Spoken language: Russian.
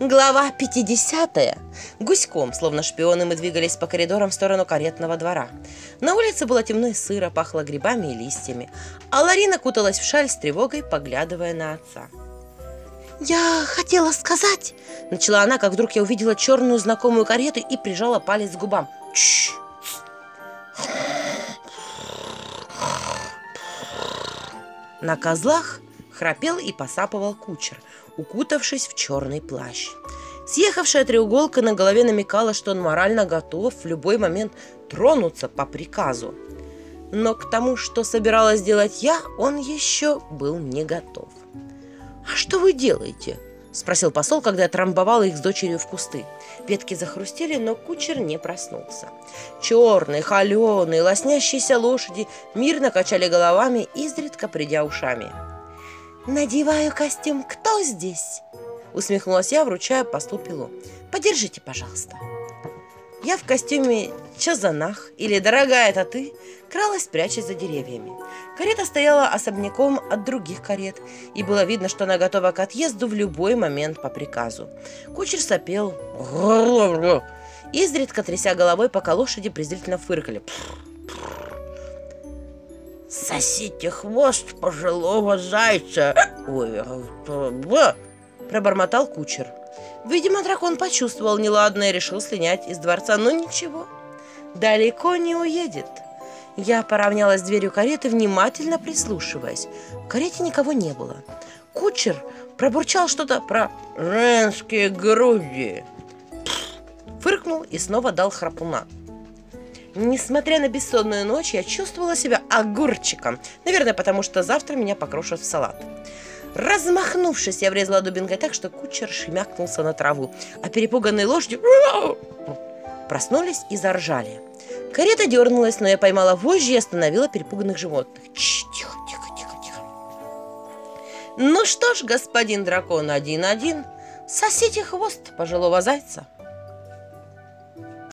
Глава 50. Гуськом, словно шпионы, мы двигались по коридорам в сторону каретного двора. На улице было темно и сыро, пахло грибами и листьями, а Ларина куталась в шаль с тревогой, поглядывая на отца. «Я хотела сказать...» Начала она, как вдруг я увидела черную знакомую карету и прижала палец к губам. Чш! На козлах храпел и посапывал кучер, укутавшись в черный плащ. Съехавшая треуголка на голове намекала, что он морально готов в любой момент тронуться по приказу. Но к тому, что собиралась делать я, он еще был не готов. «А что вы делаете?» – спросил посол, когда я трамбовала их с дочерью в кусты. Ветки захрустели, но кучер не проснулся. Черные, холеные, лоснящиеся лошади мирно качали головами, изредка придя ушами. «Надеваю костюм. Кто здесь?» Усмехнулась я, вручая послу пилу. «Подержите, пожалуйста». Я в костюме чазанах или «Дорогая, это ты?» кралась, прячась за деревьями. Карета стояла особняком от других карет, и было видно, что она готова к отъезду в любой момент по приказу. Кучер сопел, изредка тряся головой, пока лошади презрительно фыркали. «Сосите хвост пожилого зайца!» «Ой, пробормотал кучер. Видимо, дракон почувствовал неладное и решил слинять из дворца, но ничего, далеко не уедет. Я поравнялась с дверью кареты, внимательно прислушиваясь. В карете никого не было. Кучер пробурчал что-то про женские груди. Фыркнул и снова дал храпуна. Несмотря на бессонную ночь, я чувствовала себя огурчиком. Наверное, потому что завтра меня покрошат в салат. Размахнувшись, я врезала дубинкой так, что кучер шмякнулся на траву, а перепуганные лошади проснулись и заржали. Карета дернулась, но я поймала вожжи и остановила перепуганных животных. Тихо, тихо, тихо, тихо. Ну что ж, господин дракон один-один, сосите хвост пожилого зайца.